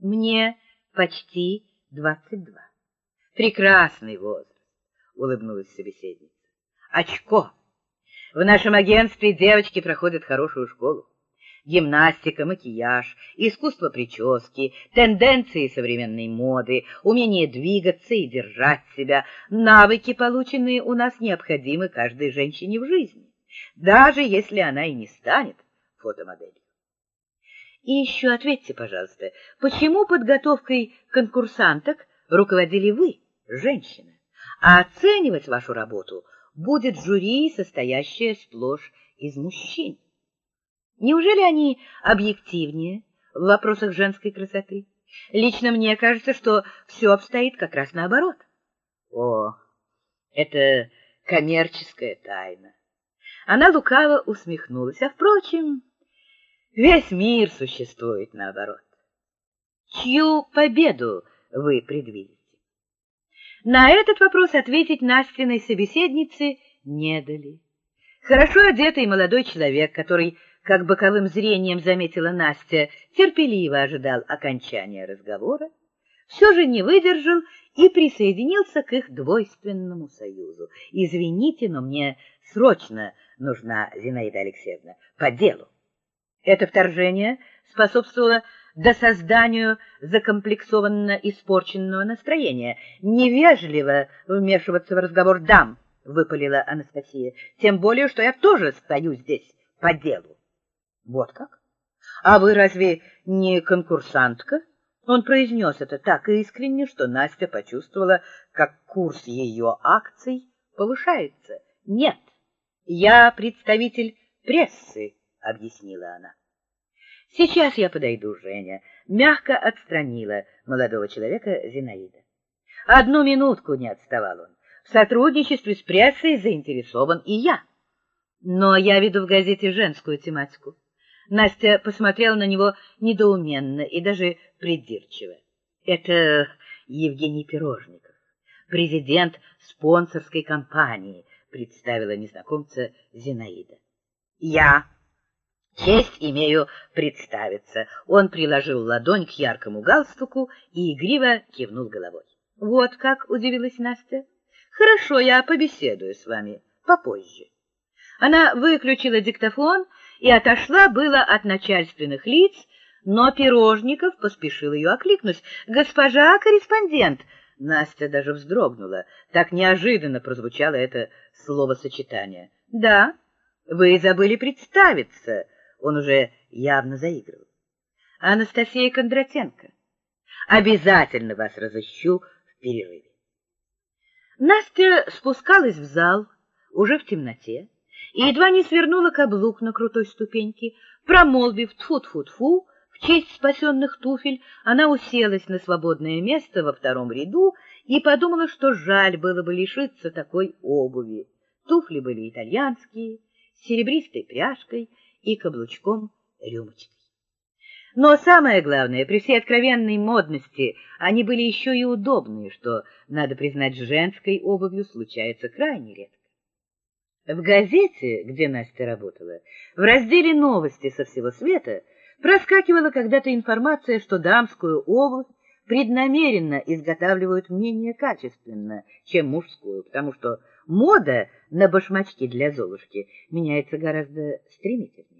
Мне почти двадцать два. Прекрасный возраст, улыбнулась собеседница. Очко. В нашем агентстве девочки проходят хорошую школу. Гимнастика, макияж, искусство прически, тенденции современной моды, умение двигаться и держать себя, навыки, полученные у нас, необходимы каждой женщине в жизни, даже если она и не станет фотомоделью. И еще ответьте, пожалуйста, почему подготовкой конкурсанток руководили вы, женщина, а оценивать вашу работу будет жюри, состоящее сплошь из мужчин? Неужели они объективнее в вопросах женской красоты? Лично мне кажется, что все обстоит как раз наоборот. О, это коммерческая тайна. Она лукаво усмехнулась. А впрочем, весь мир существует наоборот. Чью победу вы предвидите? На этот вопрос ответить Настиной собеседнице не дали. Хорошо одетый молодой человек, который как боковым зрением заметила Настя, терпеливо ожидал окончания разговора, все же не выдержал и присоединился к их двойственному союзу. Извините, но мне срочно нужна Зинаида Алексеевна по делу. Это вторжение способствовало до созданию закомплексованно испорченного настроения. Невежливо вмешиваться в разговор дам, выпалила Анастасия. Тем более, что я тоже стою здесь по делу. Вот как? А вы разве не конкурсантка? Он произнес это так искренне, что Настя почувствовала, как курс ее акций повышается. Нет, я представитель прессы, объяснила она. Сейчас я подойду, Женя, мягко отстранила молодого человека Зинаида. Одну минутку не отставал он. В сотрудничестве с прессой заинтересован и я. Но я веду в газете женскую тематику. Настя посмотрела на него недоуменно и даже придирчиво. Это Евгений Пирожников, президент спонсорской компании, представила незнакомца Зинаида. Я честь имею представиться. Он приложил ладонь к яркому галстуку и игриво кивнул головой. Вот как удивилась Настя. Хорошо, я побеседую с вами попозже. Она выключила диктофон и отошла было от начальственных лиц, но Пирожников поспешил ее окликнуть. «Госпожа корреспондент!» Настя даже вздрогнула. Так неожиданно прозвучало это словосочетание. «Да, вы забыли представиться!» Он уже явно заигрывал. «Анастасия Кондратенко. Обязательно вас разыщу в перерыве». Настя спускалась в зал уже в темноте и едва не свернула каблук на крутой ступеньке. Промолвив «тфу-тфу-тфу», в честь спасенных туфель, она уселась на свободное место во втором ряду и подумала, что жаль было бы лишиться такой обуви. Туфли были итальянские, с серебристой пряжкой и каблучком рюмочкой. Но самое главное, при всей откровенной модности, они были еще и удобные, что, надо признать, женской обувью случается крайне редко. В газете, где Настя работала, в разделе «Новости со всего света» проскакивала когда-то информация, что дамскую обувь преднамеренно изготавливают менее качественно, чем мужскую, потому что мода на башмачки для Золушки меняется гораздо стремительнее.